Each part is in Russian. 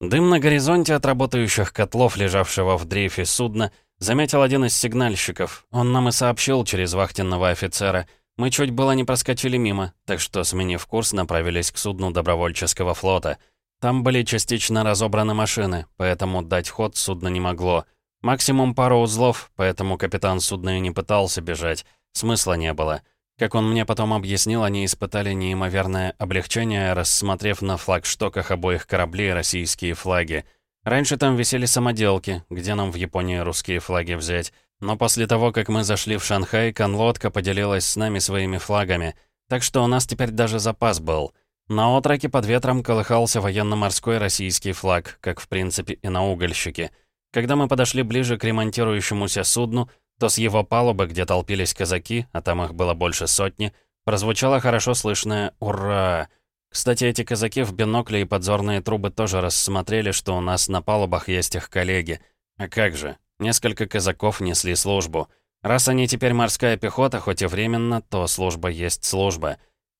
Дым на горизонте от работающих котлов, лежавшего в дрейфе судна, заметил один из сигнальщиков. Он нам и сообщил через вахтенного офицера. Мы чуть было не проскочили мимо, так что, сменив курс, направились к судну добровольческого флота. Там были частично разобраны машины, поэтому дать ход судно не могло. Максимум пару узлов, поэтому капитан судна и не пытался бежать. Смысла не было. Как он мне потом объяснил, они испытали неимоверное облегчение, рассмотрев на флагштоках обоих кораблей российские флаги. Раньше там висели самоделки, где нам в Японии русские флаги взять. Но после того, как мы зашли в Шанхай, конлодка поделилась с нами своими флагами. Так что у нас теперь даже запас был. На отраке под ветром колыхался военно-морской российский флаг, как в принципе и на угольщике. Когда мы подошли ближе к ремонтирующемуся судну, то с его палубы, где толпились казаки, а там их было больше сотни, прозвучало хорошо слышное «Ура!». Кстати, эти казаки в бинокли и подзорные трубы тоже рассмотрели, что у нас на палубах есть их коллеги. А как же, несколько казаков несли службу. Раз они теперь морская пехота, хоть и временно, то служба есть служба.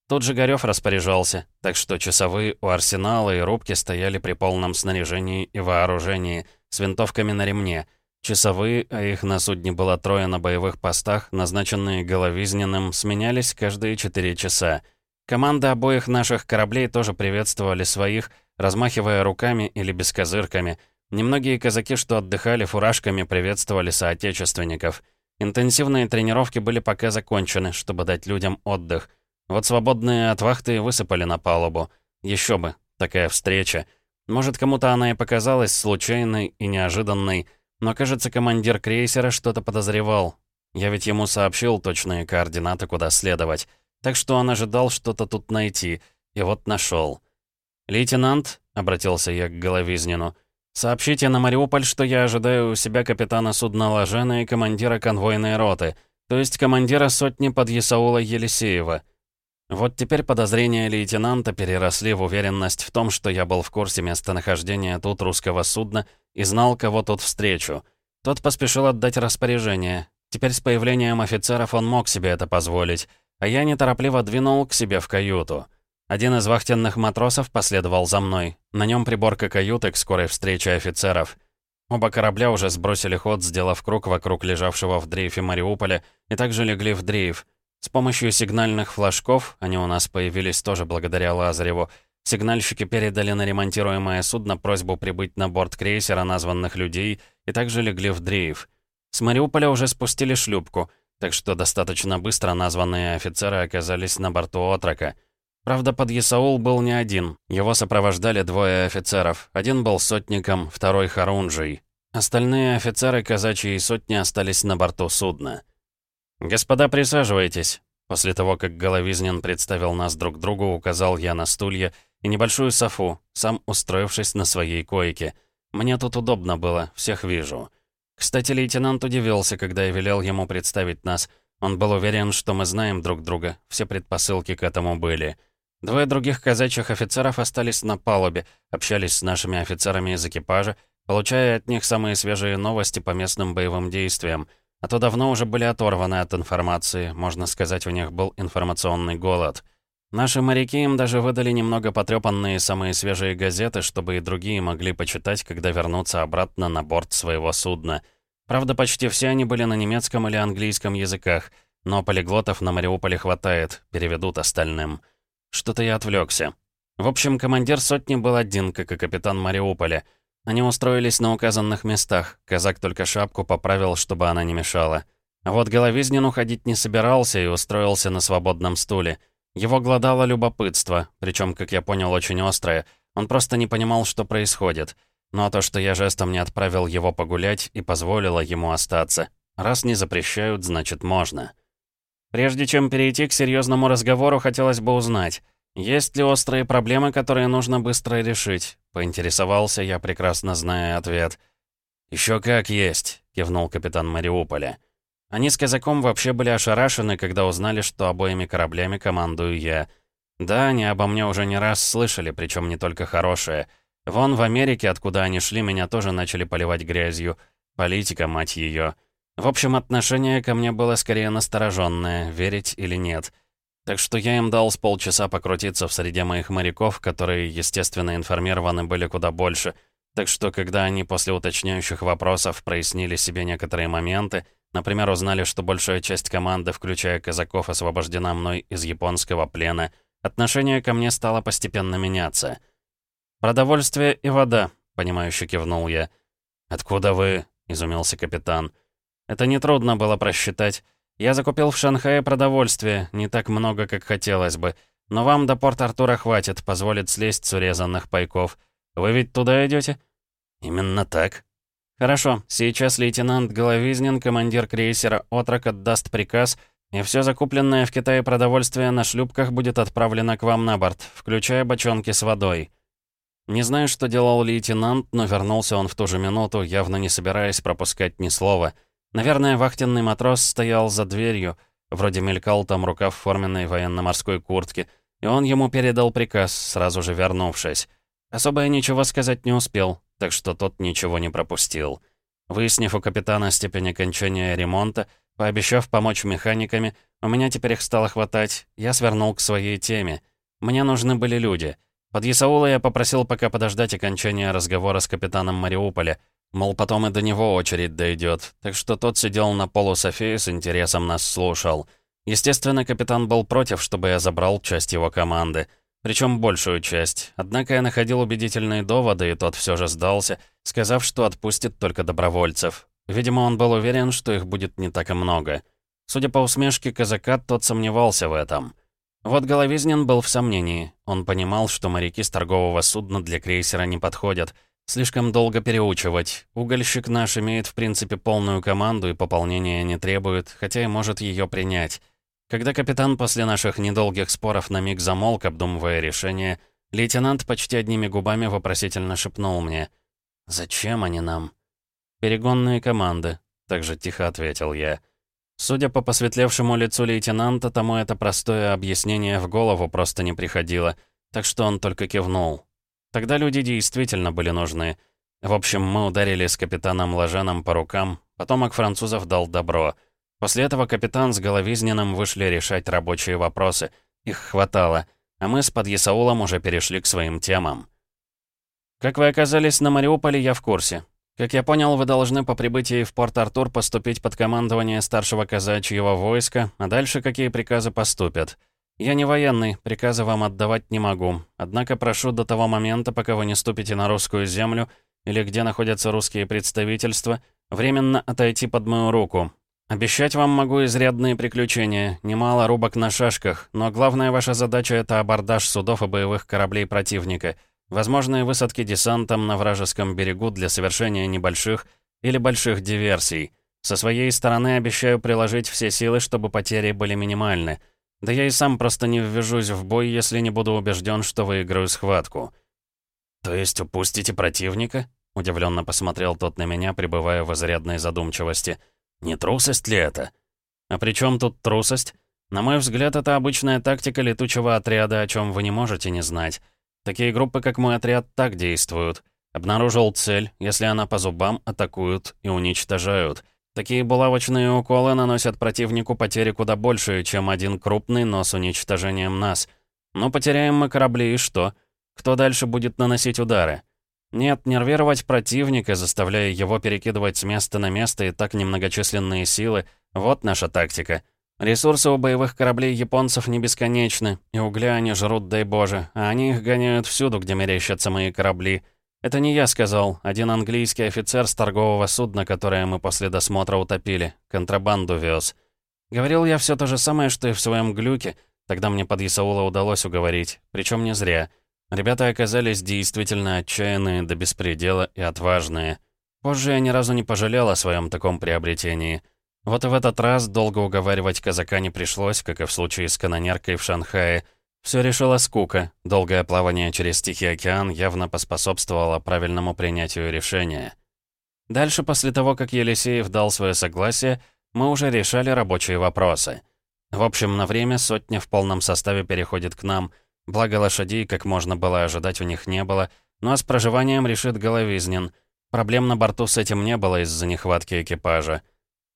Тут же Горёв распоряжался, так что часовые у арсенала и рубки стояли при полном снаряжении и вооружении, с винтовками на ремне — Часовые, а их на судне было трое на боевых постах, назначенные Головизненным, сменялись каждые четыре часа. Команды обоих наших кораблей тоже приветствовали своих, размахивая руками или бескозырками. Немногие казаки, что отдыхали фуражками, приветствовали соотечественников. Интенсивные тренировки были пока закончены, чтобы дать людям отдых. Вот свободные от вахты высыпали на палубу. Еще бы, такая встреча. Может, кому-то она и показалась случайной и неожиданной, но, кажется, командир крейсера что-то подозревал. Я ведь ему сообщил точные координаты, куда следовать. Так что он ожидал что-то тут найти. И вот нашел. «Лейтенант», — обратился я к Головизнину, — «сообщите на Мариуполь, что я ожидаю у себя капитана судна Ложена и командира конвойной роты, то есть командира сотни под Ясаула Елисеева». Вот теперь подозрения лейтенанта переросли в уверенность в том, что я был в курсе местонахождения тут русского судна и знал, кого тут встречу. Тот поспешил отдать распоряжение. Теперь с появлением офицеров он мог себе это позволить, а я неторопливо двинул к себе в каюту. Один из вахтенных матросов последовал за мной. На нем приборка каюты к скорой встрече офицеров. Оба корабля уже сбросили ход, сделав круг вокруг лежавшего в дрейфе Мариуполя, и также легли в дрейф — с помощью сигнальных флажков, они у нас появились тоже благодаря Лазареву, сигнальщики передали на ремонтируемое судно просьбу прибыть на борт крейсера названных людей и также легли в дрейф. С Мариуполя уже спустили шлюпку, так что достаточно быстро названные офицеры оказались на борту Отрока. Правда, под Ясаул был не один. Его сопровождали двое офицеров. Один был сотником, второй — Харунжий. Остальные офицеры казачьей сотни остались на борту судна. «Господа, присаживайтесь». После того, как Головизнин представил нас друг другу, указал я на стулья и небольшую софу, сам устроившись на своей койке. Мне тут удобно было, всех вижу. Кстати, лейтенант удивился, когда я велел ему представить нас. Он был уверен, что мы знаем друг друга, все предпосылки к этому были. Двое других казачьих офицеров остались на палубе, общались с нашими офицерами из экипажа, получая от них самые свежие новости по местным боевым действиям — а то давно уже были оторваны от информации, можно сказать, у них был информационный голод. Наши моряки им даже выдали немного потрепанные самые свежие газеты, чтобы и другие могли почитать, когда вернутся обратно на борт своего судна. Правда, почти все они были на немецком или английском языках, но полиглотов на Мариуполе хватает, переведут остальным. Что-то я отвлекся. В общем, командир сотни был один, как и капитан Мариуполя — они устроились на указанных местах. Казак только шапку поправил, чтобы она не мешала. А вот Головизнин уходить не собирался и устроился на свободном стуле. Его глодало любопытство, причем, как я понял, очень острое. Он просто не понимал, что происходит. Ну а то, что я жестом не отправил его погулять и позволила ему остаться. Раз не запрещают, значит можно. Прежде чем перейти к серьезному разговору, хотелось бы узнать, «Есть ли острые проблемы, которые нужно быстро решить?» — поинтересовался я, прекрасно зная ответ. «Еще как есть», — кивнул капитан Мариуполя. Они с казаком вообще были ошарашены, когда узнали, что обоими кораблями командую я. Да, они обо мне уже не раз слышали, причем не только хорошее. Вон в Америке, откуда они шли, меня тоже начали поливать грязью. Политика, мать ее. В общем, отношение ко мне было скорее настороженное, верить или нет. Так что я им дал с полчаса покрутиться в среде моих моряков, которые, естественно, информированы были куда больше, Так что, когда они после уточняющих вопросов прояснили себе некоторые моменты, например, узнали, что большая часть команды, включая казаков, освобождена мной из японского плена, отношение ко мне стало постепенно меняться. «Продовольствие и вода», — понимающе кивнул я. «Откуда вы?» — изумился капитан. «Это нетрудно было просчитать. Я закупил в Шанхае продовольствие, не так много, как хотелось бы. Но вам до Порт-Артура хватит, позволит слезть с урезанных пайков. Вы ведь туда идете? «Именно так». «Хорошо, сейчас лейтенант Головизнин, командир крейсера «Отрок» отдаст приказ, и все закупленное в Китае продовольствие на шлюпках будет отправлено к вам на борт, включая бочонки с водой». Не знаю, что делал лейтенант, но вернулся он в ту же минуту, явно не собираясь пропускать ни слова. Наверное, вахтенный матрос стоял за дверью, вроде мелькал там рукав в форменной военно-морской куртке, и он ему передал приказ, сразу же вернувшись. Особо я ничего сказать не успел, так что тот ничего не пропустил. Выяснив у капитана степень окончания ремонта, пообещав помочь механиками, у меня теперь их стало хватать, я свернул к своей теме. Мне нужны были люди. Под Исаула я попросил пока подождать окончания разговора с капитаном Мариуполя, мол, потом и до него очередь дойдет, так что тот сидел на полу Софии с интересом нас слушал. Естественно, капитан был против, чтобы я забрал часть его команды — причем большую часть. Однако я находил убедительные доводы, и тот все же сдался, сказав, что отпустит только добровольцев. Видимо, он был уверен, что их будет не так и много. Судя по усмешке казака, тот сомневался в этом. Вот Головизнин был в сомнении. Он понимал, что моряки с торгового судна для крейсера не подходят. Слишком долго переучивать. Угольщик наш имеет, в принципе, полную команду и пополнения не требует, хотя и может ее принять. Когда капитан после наших недолгих споров на миг замолк, обдумывая решение, лейтенант почти одними губами вопросительно шепнул мне. «Зачем они нам?» «Перегонные команды», — также тихо ответил я. Судя по посветлевшему лицу лейтенанта, тому это простое объяснение в голову просто не приходило, так что он только кивнул. Тогда люди действительно были нужны. В общем, мы ударили с капитаном Ложеном по рукам, потомок французов дал добро — После этого капитан с Головизненным вышли решать рабочие вопросы. Их хватало, а мы с Подъясаулом уже перешли к своим темам. «Как вы оказались на Мариуполе, я в курсе. Как я понял, вы должны по прибытии в Порт-Артур поступить под командование старшего казачьего войска, а дальше какие приказы поступят. Я не военный, приказы вам отдавать не могу. Однако прошу до того момента, пока вы не ступите на русскую землю или где находятся русские представительства, временно отойти под мою руку, Обещать вам могу изрядные приключения, немало рубок на шашках, но главная ваша задача — это абордаж судов и боевых кораблей противника, возможные высадки десантом на вражеском берегу для совершения небольших или больших диверсий. Со своей стороны обещаю приложить все силы, чтобы потери были минимальны. Да я и сам просто не ввяжусь в бой, если не буду убежден, что выиграю схватку. «То есть упустите противника?» — удивленно посмотрел тот на меня, пребывая в изрядной задумчивости — не трусость ли это? А при чем тут трусость? На мой взгляд, это обычная тактика летучего отряда, о чем вы не можете не знать. Такие группы, как мой отряд, так действуют. Обнаружил цель, если она по зубам, атакуют и уничтожают. Такие булавочные уколы наносят противнику потери куда больше, чем один крупный, но с уничтожением нас. Но потеряем мы корабли и что? Кто дальше будет наносить удары? Нет, нервировать противника, заставляя его перекидывать с места на место и так немногочисленные силы — вот наша тактика. Ресурсы у боевых кораблей японцев не бесконечны, и угля они жрут, дай боже, а они их гоняют всюду, где мерещатся мои корабли. Это не я сказал, один английский офицер с торгового судна, которое мы после досмотра утопили, контрабанду вез. Говорил я все то же самое, что и в своем глюке, тогда мне под Исаула удалось уговорить, причем не зря — Ребята оказались действительно отчаянные до беспредела и отважные. Позже я ни разу не пожалел о своем таком приобретении. Вот и в этот раз долго уговаривать казака не пришлось, как и в случае с канонеркой в Шанхае. Все решила скука. Долгое плавание через Тихий океан явно поспособствовало правильному принятию решения. Дальше, после того, как Елисеев дал свое согласие, мы уже решали рабочие вопросы. В общем, на время сотня в полном составе переходит к нам — Благо лошадей, как можно было ожидать, у них не было, ну а с проживанием решит Головизнин. Проблем на борту с этим не было из-за нехватки экипажа.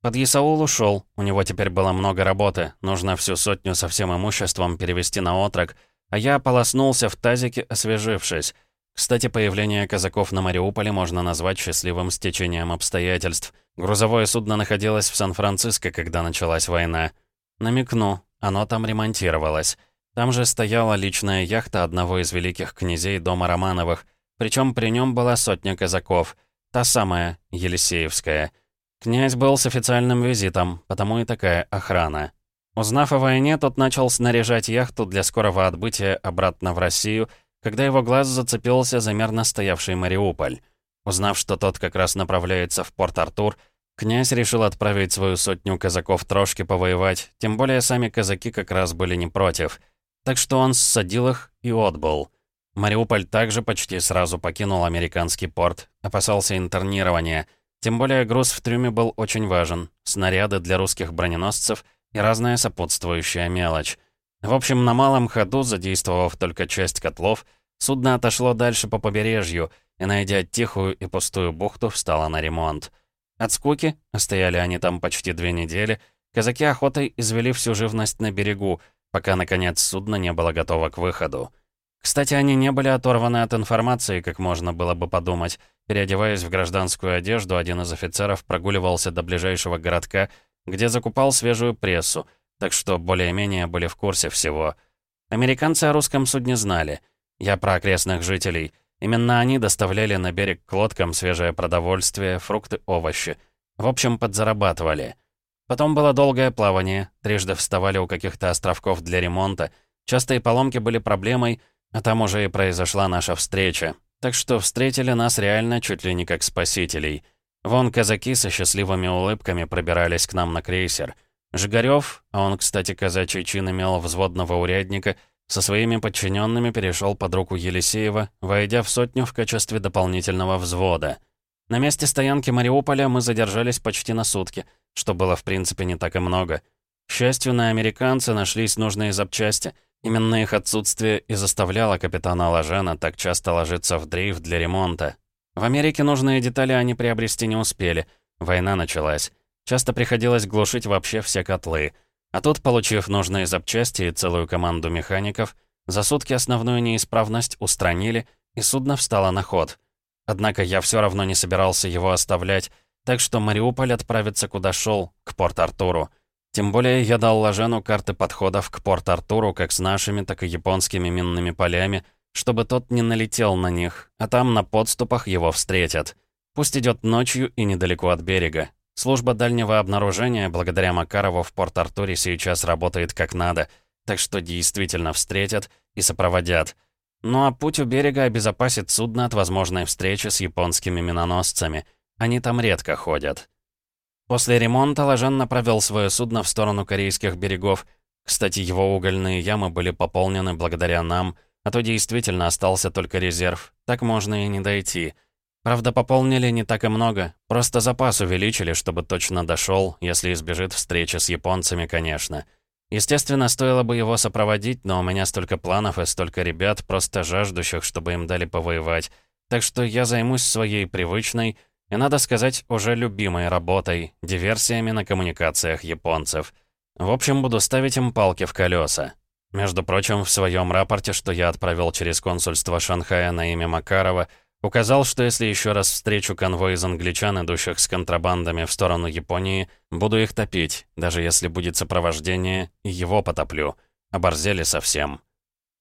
Подъясаул ушел, у него теперь было много работы, нужно всю сотню со всем имуществом перевести на отрок, а я ополоснулся в тазике, освежившись. Кстати, появление казаков на Мариуполе можно назвать счастливым стечением обстоятельств. Грузовое судно находилось в Сан-Франциско, когда началась война. Намекну, оно там ремонтировалось. Там же стояла личная яхта одного из великих князей дома Романовых, причем при нем была сотня казаков. Та самая, Елисеевская. Князь был с официальным визитом, потому и такая охрана. Узнав о войне, тот начал снаряжать яхту для скорого отбытия обратно в Россию — когда его глаз зацепился за мерно стоявший Мариуполь. Узнав, что тот как раз направляется в Порт-Артур, князь решил отправить свою сотню казаков трошки повоевать, тем более сами казаки как раз были не против. Так что он ссадил их и отбыл. Мариуполь также почти сразу покинул американский порт, опасался интернирования. Тем более груз в трюме был очень важен, снаряды для русских броненосцев и разная сопутствующая мелочь. В общем, на малом ходу, задействовав только часть котлов, судно отошло дальше по побережью и, найдя тихую и пустую бухту, встало на ремонт. От скуки, стояли они там почти две недели, казаки охотой извели всю живность на берегу, пока, наконец, судно не было готово к выходу. Кстати, они не были оторваны от информации, как можно было бы подумать. Переодеваясь в гражданскую одежду, один из офицеров прогуливался до ближайшего городка, где закупал свежую прессу — так что более-менее были в курсе всего. Американцы о русском судне знали. Я про окрестных жителей. Именно они доставляли на берег к лодкам свежее продовольствие, фрукты, овощи. В общем, подзарабатывали. Потом было долгое плавание, трижды вставали у каких-то островков для ремонта. Частые поломки были проблемой, а там уже и произошла наша встреча. Так что встретили нас реально чуть ли не как спасителей. Вон казаки со счастливыми улыбками пробирались к нам на крейсер. Жигарев, а он, кстати, казачий чин имел взводного урядника, со своими подчиненными перешел под руку Елисеева, войдя в сотню в качестве дополнительного взвода. На месте стоянки Мариуполя мы задержались почти на сутки, что было в принципе не так и много. К счастью, на американцы нашлись нужные запчасти. Именно их отсутствие и заставляло капитана Лажена так часто ложиться в дрейф для ремонта. В Америке нужные детали они приобрести не успели. Война началась. Часто приходилось глушить вообще все котлы. А тут, получив нужные запчасти и целую команду механиков, за сутки основную неисправность устранили, и судно встало на ход. Однако я все равно не собирался его оставлять, так что Мариуполь отправится куда шел, к Порт-Артуру. Тем более я дал Ложену карты подходов к Порт-Артуру как с нашими, так и японскими минными полями, чтобы тот не налетел на них, а там на подступах его встретят. Пусть идет ночью и недалеко от берега. Служба дальнего обнаружения благодаря Макарову в Порт-Артуре сейчас работает как надо, так что действительно встретят и сопроводят. Ну а путь у берега обезопасит судно от возможной встречи с японскими миноносцами. Они там редко ходят. После ремонта Ложен направил свое судно в сторону корейских берегов. Кстати, его угольные ямы были пополнены благодаря нам, а то действительно остался только резерв. Так можно и не дойти. Правда, пополнили не так и много. Просто запас увеличили, чтобы точно дошел, если избежит встречи с японцами, конечно. Естественно, стоило бы его сопроводить, но у меня столько планов и столько ребят, просто жаждущих, чтобы им дали повоевать. Так что я займусь своей привычной и, надо сказать, уже любимой работой — диверсиями на коммуникациях японцев. В общем, буду ставить им палки в колеса. Между прочим, в своем рапорте, что я отправил через консульство Шанхая на имя Макарова — Указал, что если еще раз встречу конвой из англичан, идущих с контрабандами в сторону Японии, буду их топить, даже если будет сопровождение, и его потоплю. Оборзели совсем.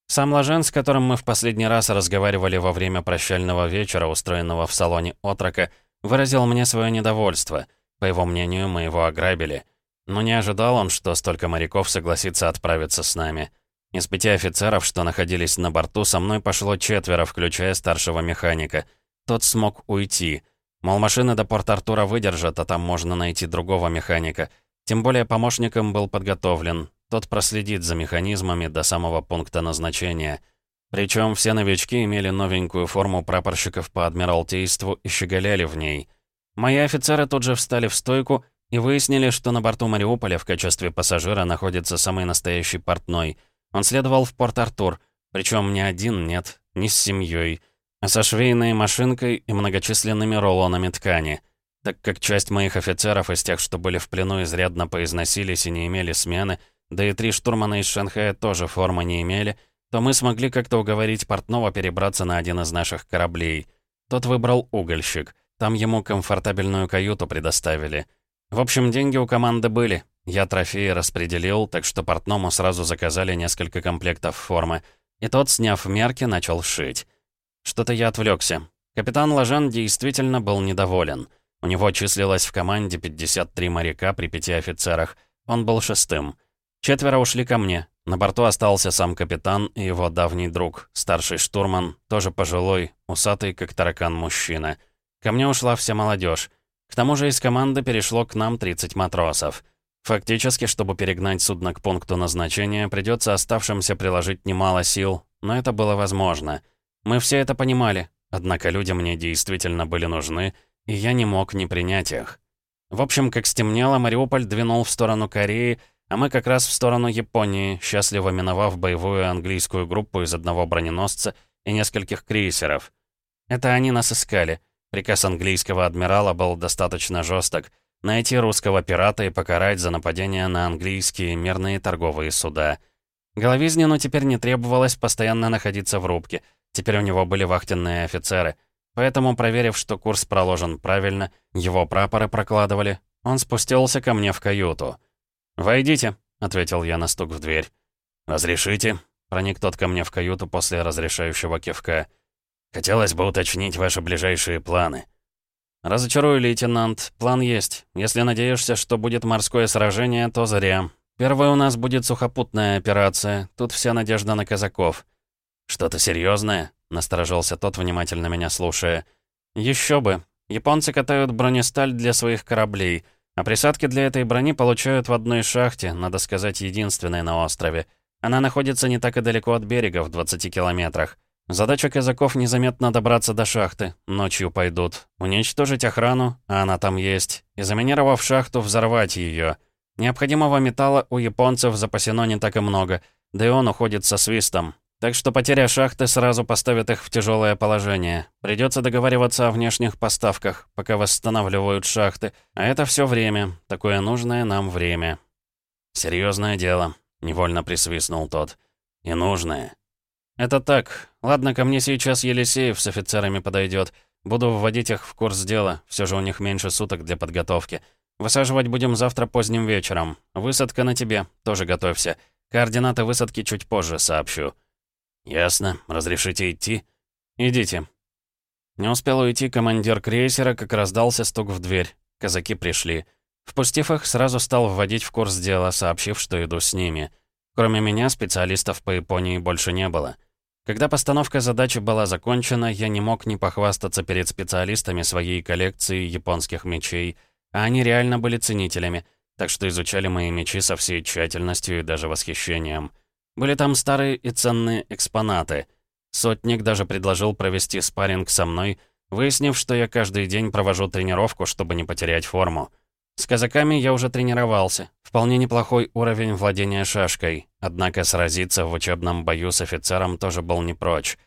Сам Ложен, с которым мы в последний раз разговаривали во время прощального вечера, устроенного в салоне отрока, выразил мне свое недовольство. По его мнению, мы его ограбили. Но не ожидал он, что столько моряков согласится отправиться с нами. Из пяти офицеров, что находились на борту, со мной пошло четверо, включая старшего механика. Тот смог уйти. Мол, машины до Порт-Артура выдержат, а там можно найти другого механика. Тем более помощником был подготовлен. Тот проследит за механизмами до самого пункта назначения. Причем все новички имели новенькую форму прапорщиков по Адмиралтейству и щеголяли в ней. Мои офицеры тут же встали в стойку и выяснили, что на борту Мариуполя в качестве пассажира находится самый настоящий портной — он следовал в Порт-Артур, причем не один, нет, не с семьей, а со швейной машинкой и многочисленными рулонами ткани. Так как часть моих офицеров из тех, что были в плену, изрядно поизносились и не имели смены, да и три штурмана из Шанхая тоже формы не имели, то мы смогли как-то уговорить портного перебраться на один из наших кораблей. Тот выбрал угольщик. Там ему комфортабельную каюту предоставили. В общем, деньги у команды были. Я трофеи распределил, так что портному сразу заказали несколько комплектов формы. И тот, сняв мерки, начал шить. Что-то я отвлекся. Капитан Лажан действительно был недоволен. У него числилось в команде 53 моряка при пяти офицерах. Он был шестым. Четверо ушли ко мне. На борту остался сам капитан и его давний друг, старший штурман, тоже пожилой, усатый, как таракан мужчина. Ко мне ушла вся молодежь. К тому же из команды перешло к нам 30 матросов. Фактически, чтобы перегнать судно к пункту назначения, придется оставшимся приложить немало сил, но это было возможно. Мы все это понимали, однако люди мне действительно были нужны, и я не мог не принять их. В общем, как стемнело, Мариуполь двинул в сторону Кореи, а мы как раз в сторону Японии, счастливо миновав боевую английскую группу из одного броненосца и нескольких крейсеров. Это они нас искали. Приказ английского адмирала был достаточно жесток — найти русского пирата и покарать за нападение на английские мирные торговые суда. Головизнину теперь не требовалось постоянно находиться в рубке, теперь у него были вахтенные офицеры. Поэтому, проверив, что курс проложен правильно, его прапоры прокладывали, он спустился ко мне в каюту. «Войдите», — ответил я на стук в дверь. «Разрешите?» — проник тот ко мне в каюту после разрешающего кивка. Хотелось бы уточнить ваши ближайшие планы. Разочарую, лейтенант. План есть. Если надеешься, что будет морское сражение, то зря. Первая у нас будет сухопутная операция. Тут вся надежда на казаков. Что-то серьезное? Насторожился тот, внимательно меня слушая. Еще бы. Японцы катают бронесталь для своих кораблей, а присадки для этой брони получают в одной шахте, надо сказать, единственной на острове. Она находится не так и далеко от берега, в 20 километрах. Задача казаков незаметно добраться до шахты. Ночью пойдут. Уничтожить охрану, а она там есть. И заминировав шахту, взорвать ее. Необходимого металла у японцев запасено не так и много, да и он уходит со свистом. Так что потеря шахты сразу поставит их в тяжелое положение. Придется договариваться о внешних поставках, пока восстанавливают шахты. А это все время. Такое нужное нам время. Серьезное дело, невольно присвистнул тот. И нужное. «Это так. Ладно, ко мне сейчас Елисеев с офицерами подойдет. Буду вводить их в курс дела. Все же у них меньше суток для подготовки. Высаживать будем завтра поздним вечером. Высадка на тебе. Тоже готовься. Координаты высадки чуть позже сообщу». «Ясно. Разрешите идти?» «Идите». Не успел уйти командир крейсера, как раздался стук в дверь. Казаки пришли. Впустив их, сразу стал вводить в курс дела, сообщив, что иду с ними. Кроме меня, специалистов по Японии больше не было. Когда постановка задачи была закончена, я не мог не похвастаться перед специалистами своей коллекции японских мечей, а они реально были ценителями, так что изучали мои мечи со всей тщательностью и даже восхищением. Были там старые и ценные экспонаты. Сотник даже предложил провести спарринг со мной, выяснив, что я каждый день провожу тренировку, чтобы не потерять форму. С казаками я уже тренировался. Вполне неплохой уровень владения шашкой. Однако сразиться в учебном бою с офицером тоже был не прочь.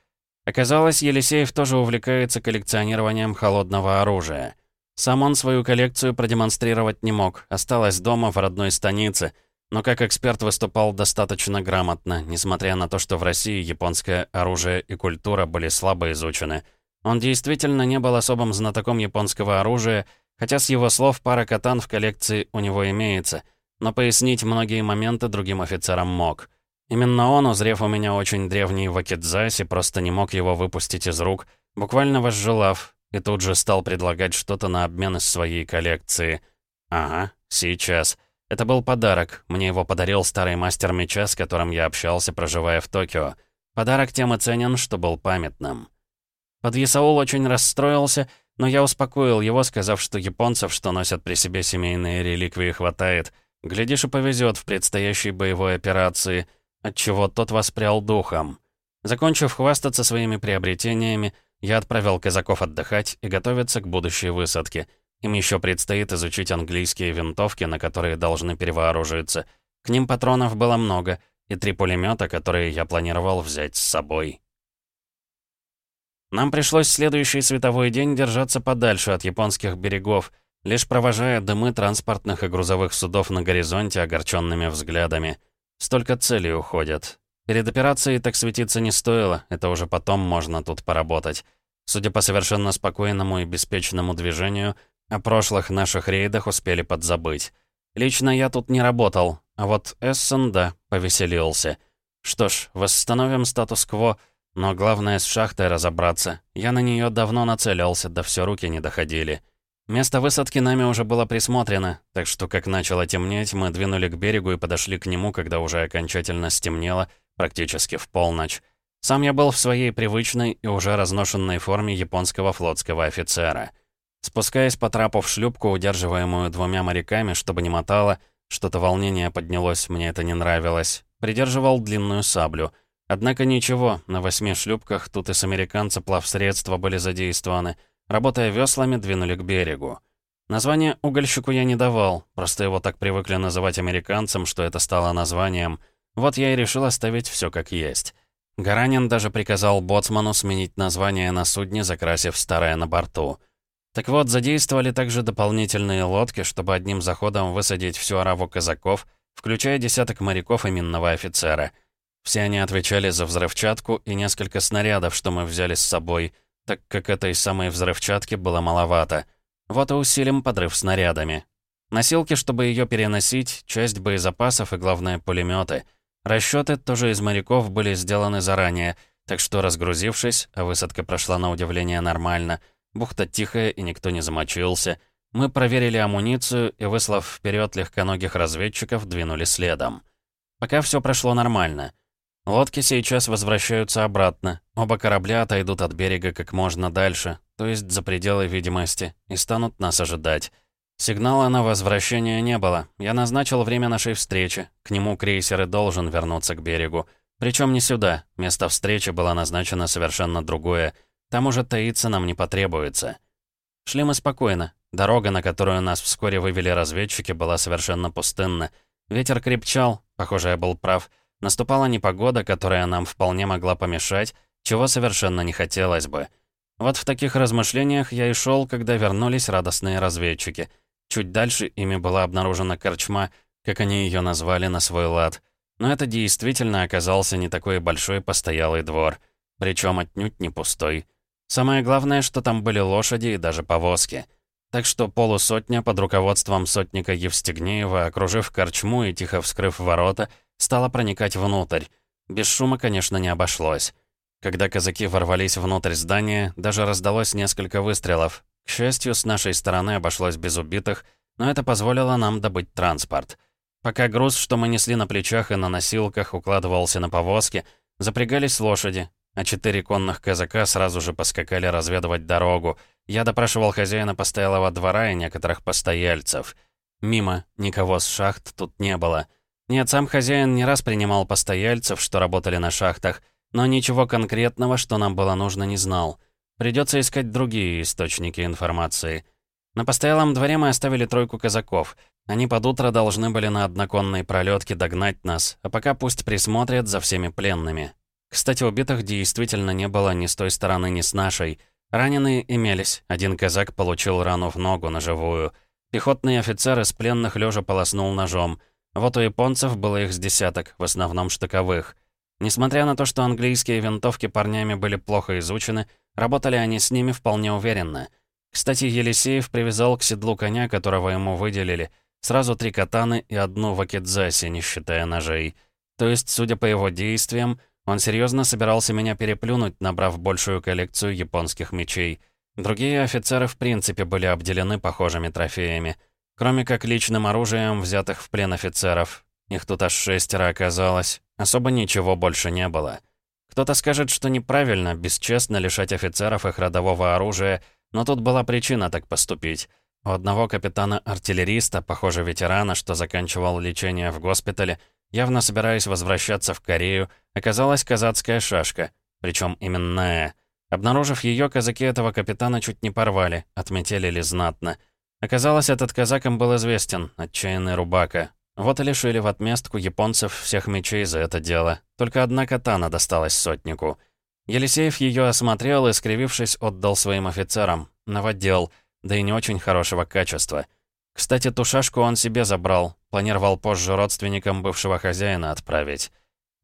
Оказалось, Елисеев тоже увлекается коллекционированием холодного оружия. Сам он свою коллекцию продемонстрировать не мог, осталось дома в родной станице, но как эксперт выступал достаточно грамотно, несмотря на то, что в России японское оружие и культура были слабо изучены. Он действительно не был особым знатоком японского оружия, Хотя с его слов пара катан в коллекции у него имеется, но пояснить многие моменты другим офицерам мог. Именно он, узрев у меня очень древний вакидзаси, просто не мог его выпустить из рук, буквально возжелав, и тут же стал предлагать что-то на обмен из своей коллекции. Ага, сейчас. Это был подарок. Мне его подарил старый мастер меча, с которым я общался, проживая в Токио. Подарок тем и ценен, что был памятным. Подъясаул очень расстроился но я успокоил его, сказав, что японцев, что носят при себе семейные реликвии, хватает. Глядишь, и повезет в предстоящей боевой операции, отчего тот воспрял духом. Закончив хвастаться своими приобретениями, я отправил казаков отдыхать и готовиться к будущей высадке. Им еще предстоит изучить английские винтовки, на которые должны перевооружиться. К ним патронов было много, и три пулемета, которые я планировал взять с собой. Нам пришлось следующий световой день держаться подальше от японских берегов, лишь провожая дымы транспортных и грузовых судов на горизонте огорченными взглядами. Столько целей уходят. Перед операцией так светиться не стоило, это уже потом можно тут поработать. Судя по совершенно спокойному и беспечному движению, о прошлых наших рейдах успели подзабыть. Лично я тут не работал, а вот Эссен, да, повеселился. Что ж, восстановим статус-кво, но главное с шахтой разобраться. Я на нее давно нацелился, да все руки не доходили. Место высадки нами уже было присмотрено, так что как начало темнеть, мы двинули к берегу и подошли к нему, когда уже окончательно стемнело, практически в полночь. Сам я был в своей привычной и уже разношенной форме японского флотского офицера. Спускаясь по трапу в шлюпку, удерживаемую двумя моряками, чтобы не мотало, что-то волнение поднялось, мне это не нравилось, придерживал длинную саблю. Однако ничего, на восьми шлюпках тут и с американца плавсредства были задействованы — Работая веслами, двинули к берегу. Название угольщику я не давал, просто его так привыкли называть американцам, что это стало названием. Вот я и решил оставить все как есть. Гаранин даже приказал боцману сменить название на судне, закрасив старое на борту. Так вот, задействовали также дополнительные лодки, чтобы одним заходом высадить всю ораву казаков, включая десяток моряков и минного офицера. Все они отвечали за взрывчатку и несколько снарядов, что мы взяли с собой — так как этой самой взрывчатки было маловато. Вот и усилим подрыв снарядами. Носилки, чтобы ее переносить, часть боезапасов и, главное, пулеметы. Расчеты тоже из моряков были сделаны заранее, так что, разгрузившись, а высадка прошла на удивление нормально, бухта тихая и никто не замочился, мы проверили амуницию и, выслав вперед легконогих разведчиков, двинули следом. Пока все прошло нормально — Лодки сейчас возвращаются обратно. Оба корабля отойдут от берега как можно дальше, то есть за пределы видимости, и станут нас ожидать. Сигнала на возвращение не было. Я назначил время нашей встречи. К нему крейсер и должен вернуться к берегу. Причем не сюда. Место встречи было назначено совершенно другое. Там уже таиться нам не потребуется. Шли мы спокойно. Дорога, на которую нас вскоре вывели разведчики, была совершенно пустынна. Ветер крепчал, похоже, я был прав — Наступала непогода, которая нам вполне могла помешать, чего совершенно не хотелось бы. Вот в таких размышлениях я и шел, когда вернулись радостные разведчики. Чуть дальше ими была обнаружена корчма, как они ее назвали на свой лад. Но это действительно оказался не такой большой постоялый двор. Причем отнюдь не пустой. Самое главное, что там были лошади и даже повозки. Так что полусотня под руководством сотника Евстигнеева, окружив корчму и тихо вскрыв ворота, стала проникать внутрь. Без шума, конечно, не обошлось. Когда казаки ворвались внутрь здания, даже раздалось несколько выстрелов. К счастью, с нашей стороны обошлось без убитых, но это позволило нам добыть транспорт. Пока груз, что мы несли на плечах и на носилках, укладывался на повозки, запрягались лошади, а четыре конных казака сразу же поскакали разведывать дорогу. Я допрашивал хозяина постоялого двора и некоторых постояльцев. Мимо, никого с шахт тут не было. Нет, сам хозяин не раз принимал постояльцев, что работали на шахтах, но ничего конкретного, что нам было нужно, не знал. Придется искать другие источники информации. На постоялом дворе мы оставили тройку казаков. Они под утро должны были на одноконной пролетке догнать нас, а пока пусть присмотрят за всеми пленными. Кстати, убитых действительно не было ни с той стороны, ни с нашей. Раненые имелись. Один казак получил рану в ногу ножевую. Пехотный офицер из пленных лежа полоснул ножом — вот у японцев было их с десяток, в основном штыковых. Несмотря на то, что английские винтовки парнями были плохо изучены, работали они с ними вполне уверенно. Кстати, Елисеев привязал к седлу коня, которого ему выделили, сразу три катаны и одну вакидзаси, не считая ножей. То есть, судя по его действиям, он серьезно собирался меня переплюнуть, набрав большую коллекцию японских мечей. Другие офицеры в принципе были обделены похожими трофеями. Кроме как личным оружием, взятых в плен офицеров. Их тут аж шестеро оказалось. Особо ничего больше не было. Кто-то скажет, что неправильно, бесчестно лишать офицеров их родового оружия, но тут была причина так поступить. У одного капитана-артиллериста, похоже, ветерана, что заканчивал лечение в госпитале, явно собираясь возвращаться в Корею, оказалась казацкая шашка, причем именная. Обнаружив ее, казаки этого капитана чуть не порвали, отметили знатно — Оказалось, этот казак им был известен, отчаянный рубака. Вот и лишили в отместку японцев всех мечей за это дело. Только одна катана досталась сотнику. Елисеев ее осмотрел и, скривившись, отдал своим офицерам. Новодел, да и не очень хорошего качества. Кстати, ту шашку он себе забрал, планировал позже родственникам бывшего хозяина отправить.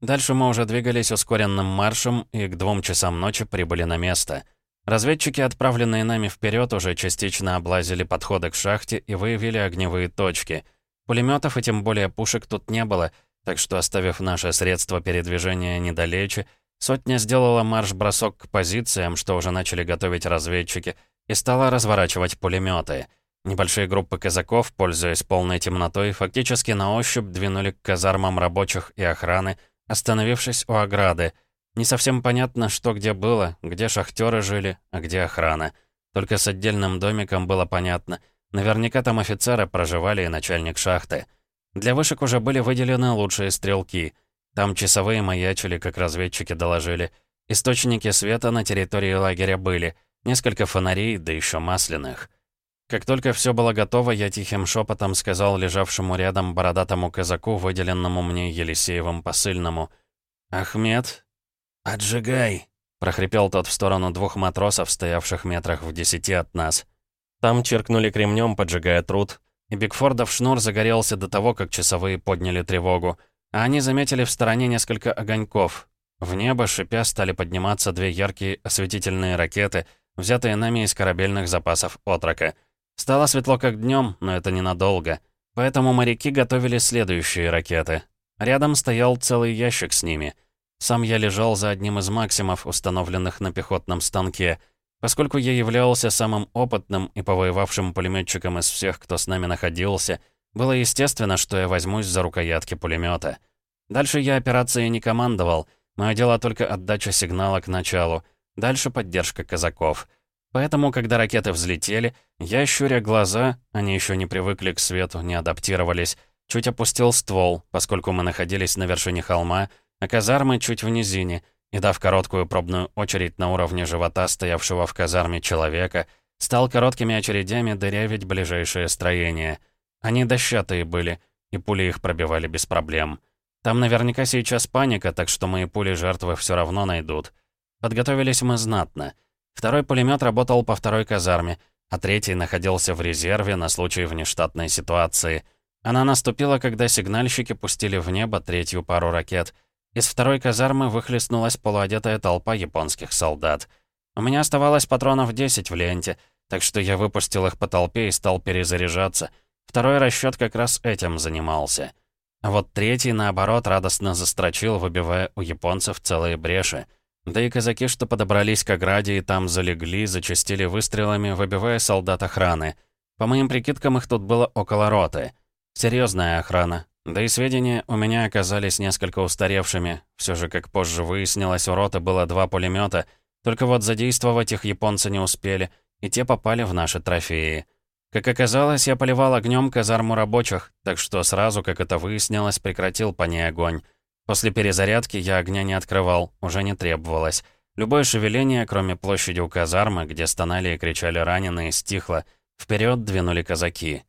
Дальше мы уже двигались ускоренным маршем и к двум часам ночи прибыли на место. Разведчики, отправленные нами вперед, уже частично облазили подходы к шахте и выявили огневые точки. Пулеметов и тем более пушек тут не было, так что, оставив наше средство передвижения недалече, сотня сделала марш-бросок к позициям, что уже начали готовить разведчики, и стала разворачивать пулеметы. Небольшие группы казаков, пользуясь полной темнотой, фактически на ощупь двинули к казармам рабочих и охраны, остановившись у ограды. Не совсем понятно, что где было, где шахтеры жили, а где охрана. Только с отдельным домиком было понятно. Наверняка там офицеры проживали и начальник шахты. Для вышек уже были выделены лучшие стрелки. Там часовые маячили, как разведчики доложили. Источники света на территории лагеря были. Несколько фонарей, да еще масляных. Как только все было готово, я тихим шепотом сказал лежавшему рядом бородатому казаку, выделенному мне Елисеевым посыльному. «Ахмед?» «Отжигай!» — прохрипел тот в сторону двух матросов, стоявших метрах в десяти от нас. Там чиркнули кремнем, поджигая труд, и Бигфордов шнур загорелся до того, как часовые подняли тревогу. А они заметили в стороне несколько огоньков. В небо, шипя, стали подниматься две яркие осветительные ракеты, взятые нами из корабельных запасов отрока — Стало светло как днем, но это ненадолго. Поэтому моряки готовили следующие ракеты. Рядом стоял целый ящик с ними. Сам я лежал за одним из максимов, установленных на пехотном станке. Поскольку я являлся самым опытным и повоевавшим пулеметчиком из всех, кто с нами находился, было естественно, что я возьмусь за рукоятки пулемета. Дальше я операцией не командовал. Мое дело только отдача сигнала к началу. Дальше поддержка казаков — Поэтому, когда ракеты взлетели, я, щуря глаза, они еще не привыкли к свету, не адаптировались, чуть опустил ствол, поскольку мы находились на вершине холма, а казармы чуть в низине, и, дав короткую пробную очередь на уровне живота стоявшего в казарме человека, стал короткими очередями дырявить ближайшие строения. Они дощатые были, и пули их пробивали без проблем. Там наверняка сейчас паника, так что мои пули жертвы все равно найдут. Подготовились мы знатно — Второй пулемет работал по второй казарме, а третий находился в резерве на случай внештатной ситуации. Она наступила, когда сигнальщики пустили в небо третью пару ракет. Из второй казармы выхлестнулась полуодетая толпа японских солдат. У меня оставалось патронов 10 в ленте, так что я выпустил их по толпе и стал перезаряжаться. Второй расчет как раз этим занимался. А вот третий, наоборот, радостно застрочил, выбивая у японцев целые бреши. Да и казаки, что подобрались к ограде и там залегли, зачастили выстрелами, выбивая солдат охраны. По моим прикидкам, их тут было около роты. Серьезная охрана. Да и сведения у меня оказались несколько устаревшими. Все же, как позже выяснилось, у роты было два пулемета, только вот задействовать их японцы не успели, и те попали в наши трофеи. Как оказалось, я поливал огнем казарму рабочих, так что сразу, как это выяснилось, прекратил по ней огонь. После перезарядки я огня не открывал, уже не требовалось. Любое шевеление, кроме площади у казармы, где стонали и кричали раненые, стихло. Вперед двинули казаки.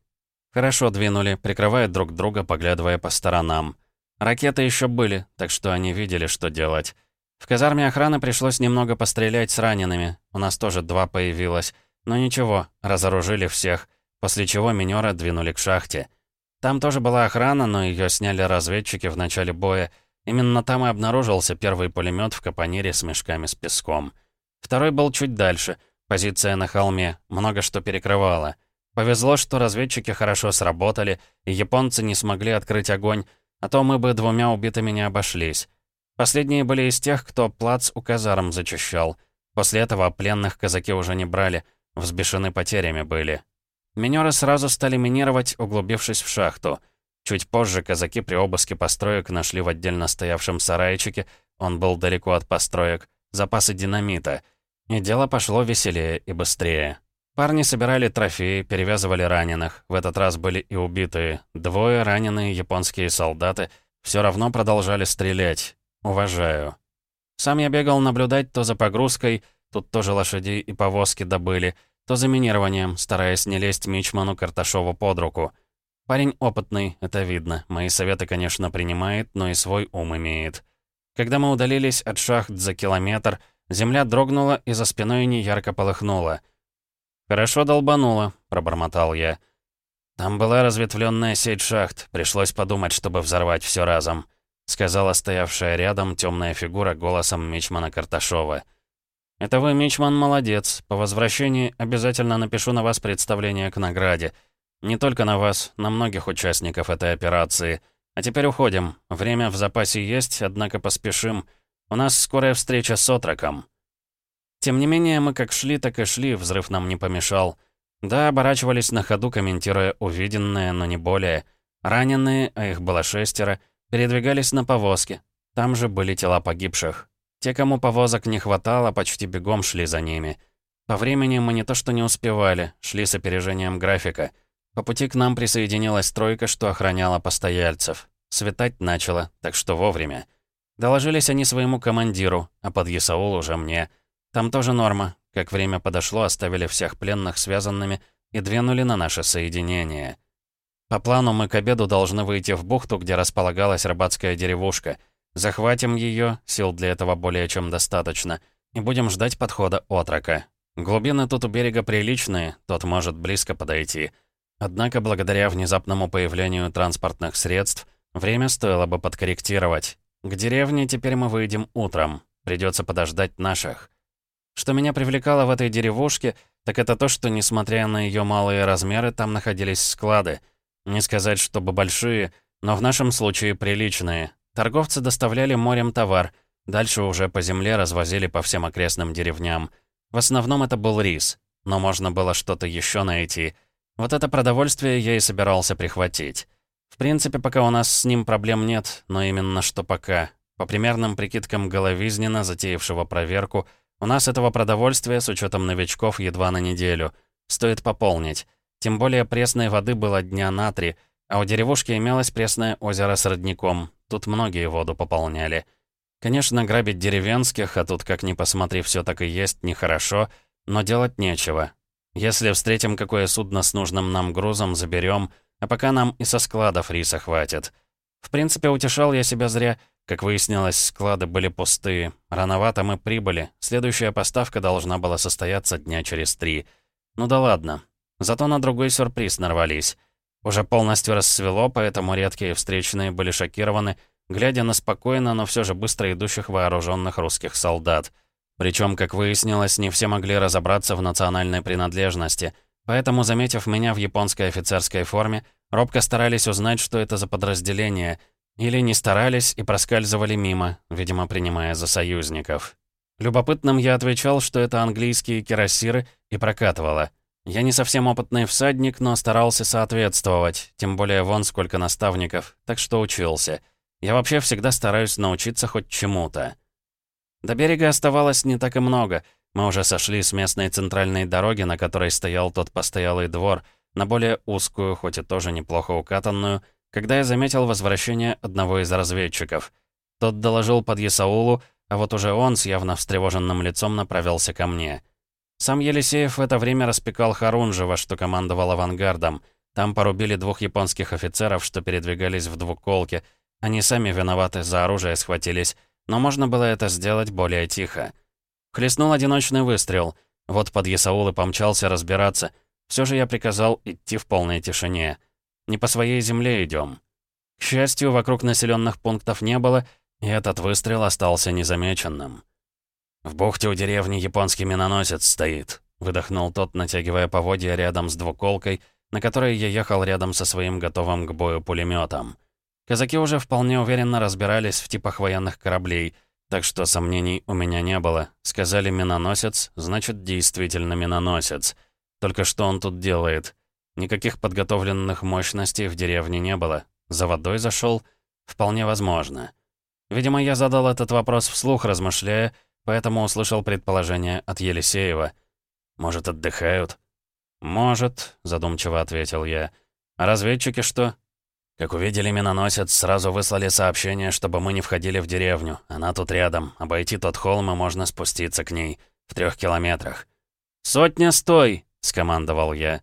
Хорошо двинули, прикрывая друг друга, поглядывая по сторонам. Ракеты еще были, так что они видели, что делать. В казарме охраны пришлось немного пострелять с ранеными. У нас тоже два появилось. Но ничего, разоружили всех, после чего минера двинули к шахте. Там тоже была охрана, но ее сняли разведчики в начале боя, Именно там и обнаружился первый пулемет в капонире с мешками с песком. Второй был чуть дальше, позиция на холме, много что перекрывало. Повезло, что разведчики хорошо сработали, и японцы не смогли открыть огонь, а то мы бы двумя убитыми не обошлись. Последние были из тех, кто плац у казарм зачищал. После этого пленных казаки уже не брали, взбешены потерями были. Минеры сразу стали минировать, углубившись в шахту — Чуть позже казаки при обыске построек нашли в отдельно стоявшем сарайчике, он был далеко от построек, запасы динамита. И дело пошло веселее и быстрее. Парни собирали трофеи, перевязывали раненых. В этот раз были и убитые. Двое раненые японские солдаты все равно продолжали стрелять. Уважаю. Сам я бегал наблюдать то за погрузкой, тут тоже лошадей и повозки добыли, то за минированием, стараясь не лезть Мичману Карташову под руку. Парень опытный, это видно. Мои советы, конечно, принимает, но и свой ум имеет. Когда мы удалились от шахт за километр, земля дрогнула и за спиной неярко полыхнула. «Хорошо долбануло», — пробормотал я. Там была разветвленная сеть шахт, пришлось подумать, чтобы взорвать все разом. — сказала стоявшая рядом темная фигура голосом Мичмана Карташова. «Это вы, Мичман, молодец. По возвращении обязательно напишу на вас представление к награде. Не только на вас, на многих участников этой операции. А теперь уходим. Время в запасе есть, однако поспешим. У нас скорая встреча с отроком». Тем не менее, мы как шли, так и шли, взрыв нам не помешал. Да, оборачивались на ходу, комментируя увиденное, но не более. Раненые, а их было шестеро, передвигались на повозке. Там же были тела погибших. Те, кому повозок не хватало, почти бегом шли за ними. По времени мы не то что не успевали, шли с опережением графика. По пути к нам присоединилась тройка, что охраняла постояльцев. Светать начало, так что вовремя. Доложились они своему командиру, а под Исаул уже мне. Там тоже норма. Как время подошло, оставили всех пленных связанными и двинули на наше соединение. По плану мы к обеду должны выйти в бухту, где располагалась рыбацкая деревушка — Захватим ее, сил для этого более чем достаточно, и будем ждать подхода отрока. Глубины тут у берега приличные, тот может близко подойти. Однако, благодаря внезапному появлению транспортных средств, время стоило бы подкорректировать. К деревне теперь мы выйдем утром. Придется подождать наших. Что меня привлекало в этой деревушке, так это то, что, несмотря на ее малые размеры, там находились склады. Не сказать, чтобы большие, но в нашем случае приличные. Торговцы доставляли морем товар, дальше уже по земле развозили по всем окрестным деревням. В основном это был рис, но можно было что-то еще найти. Вот это продовольствие я и собирался прихватить. В принципе, пока у нас с ним проблем нет, но именно что пока. По примерным прикидкам Головизнина, затеявшего проверку, у нас этого продовольствия, с учетом новичков, едва на неделю. Стоит пополнить. Тем более пресной воды было дня на три, а у деревушки имелось пресное озеро с родником, Тут многие воду пополняли. Конечно, грабить деревенских, а тут, как ни посмотри, все так и есть, нехорошо, но делать нечего. Если встретим какое судно с нужным нам грузом, заберем, а пока нам и со складов риса хватит. В принципе, утешал я себя зря. Как выяснилось, склады были пустые. Рановато мы прибыли. Следующая поставка должна была состояться дня через три. Ну да ладно. Зато на другой сюрприз нарвались. Уже полностью рассвело, поэтому редкие встречные были шокированы, глядя на спокойно, но все же быстро идущих вооруженных русских солдат. Причем, как выяснилось, не все могли разобраться в национальной принадлежности, поэтому, заметив меня в японской офицерской форме, робко старались узнать, что это за подразделение, или не старались и проскальзывали мимо, видимо, принимая за союзников. Любопытным я отвечал, что это английские кирасиры, и прокатывало — я не совсем опытный всадник, но старался соответствовать, тем более вон сколько наставников, так что учился. Я вообще всегда стараюсь научиться хоть чему-то. До берега оставалось не так и много. Мы уже сошли с местной центральной дороги, на которой стоял тот постоялый двор, на более узкую, хоть и тоже неплохо укатанную, когда я заметил возвращение одного из разведчиков. Тот доложил под Ясаулу, а вот уже он с явно встревоженным лицом направился ко мне — сам Елисеев в это время распекал Харунжева, что командовал авангардом. Там порубили двух японских офицеров, что передвигались в двуколке. Они сами виноваты, за оружие схватились. Но можно было это сделать более тихо. Хлестнул одиночный выстрел. Вот под Ясаул и помчался разбираться. Все же я приказал идти в полной тишине. Не по своей земле идем. К счастью, вокруг населенных пунктов не было, и этот выстрел остался незамеченным. «В бухте у деревни японский миноносец стоит», — выдохнул тот, натягивая поводья рядом с двуколкой, на которой я ехал рядом со своим готовым к бою пулеметом. Казаки уже вполне уверенно разбирались в типах военных кораблей, так что сомнений у меня не было. Сказали «миноносец», значит, действительно миноносец. Только что он тут делает? Никаких подготовленных мощностей в деревне не было. За водой зашел? Вполне возможно. Видимо, я задал этот вопрос вслух, размышляя, поэтому услышал предположение от Елисеева. «Может, отдыхают?» «Может», — задумчиво ответил я. «А разведчики что?» «Как увидели миноносец, сразу выслали сообщение, чтобы мы не входили в деревню. Она тут рядом. Обойти тот холм, и можно спуститься к ней. В трех километрах». «Сотня, стой!» — скомандовал я.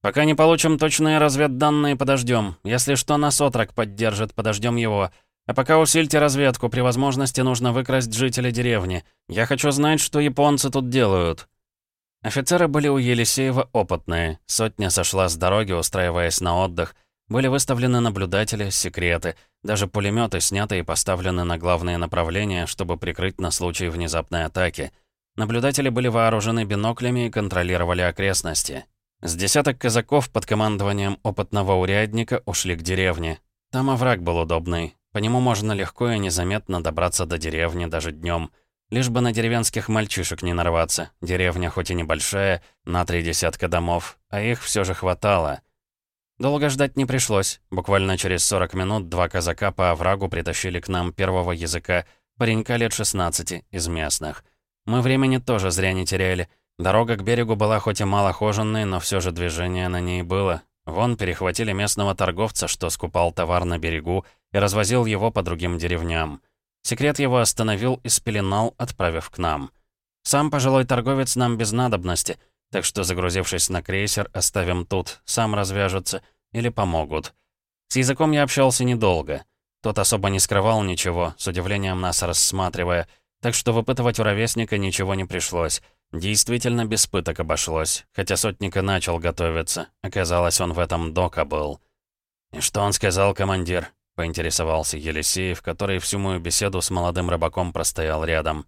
«Пока не получим точные разведданные, подождем. Если что, нас отрок поддержит, подождем его. А пока усильте разведку, при возможности нужно выкрасть жителей деревни. Я хочу знать, что японцы тут делают». Офицеры были у Елисеева опытные. Сотня сошла с дороги, устраиваясь на отдых. Были выставлены наблюдатели, секреты, даже пулеметы сняты и поставлены на главные направления, чтобы прикрыть на случай внезапной атаки. Наблюдатели были вооружены биноклями и контролировали окрестности. С десяток казаков под командованием опытного урядника ушли к деревне. Там овраг был удобный. По нему можно легко и незаметно добраться до деревни даже днем. Лишь бы на деревенских мальчишек не нарваться. Деревня хоть и небольшая, на три десятка домов, а их все же хватало. Долго ждать не пришлось. Буквально через 40 минут два казака по оврагу притащили к нам первого языка, паренька лет 16, из местных. Мы времени тоже зря не теряли. Дорога к берегу была хоть и малохоженной, но все же движение на ней было. Вон перехватили местного торговца, что скупал товар на берегу, и развозил его по другим деревням. Секрет его остановил и спеленал, отправив к нам. Сам пожилой торговец нам без надобности, так что, загрузившись на крейсер, оставим тут, сам развяжется или помогут. С языком я общался недолго. Тот особо не скрывал ничего, с удивлением нас рассматривая, так что выпытывать у ровесника ничего не пришлось. Действительно без пыток обошлось, хотя сотника начал готовиться. Оказалось, он в этом дока был. «И что он сказал, командир?» — поинтересовался Елисеев, который всю мою беседу с молодым рыбаком простоял рядом.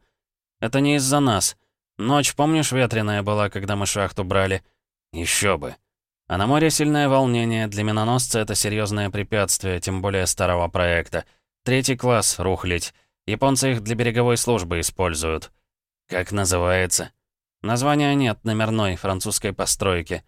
«Это не из-за нас. Ночь, помнишь, ветреная была, когда мы шахту брали?» Еще бы. А на море сильное волнение. Для миноносца это серьезное препятствие, тем более старого проекта. Третий класс, рухлить. Японцы их для береговой службы используют. Как называется? Названия нет, номерной, французской постройки.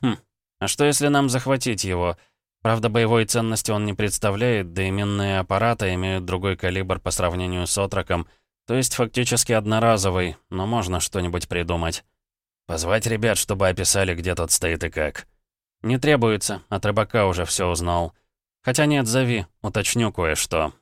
Хм, а что если нам захватить его? Правда, боевой ценности он не представляет, да и минные аппараты имеют другой калибр по сравнению с отроком, то есть фактически одноразовый, но можно что-нибудь придумать. Позвать ребят, чтобы описали, где тот стоит и как. Не требуется, от рыбака уже все узнал. Хотя нет, зови, уточню кое-что.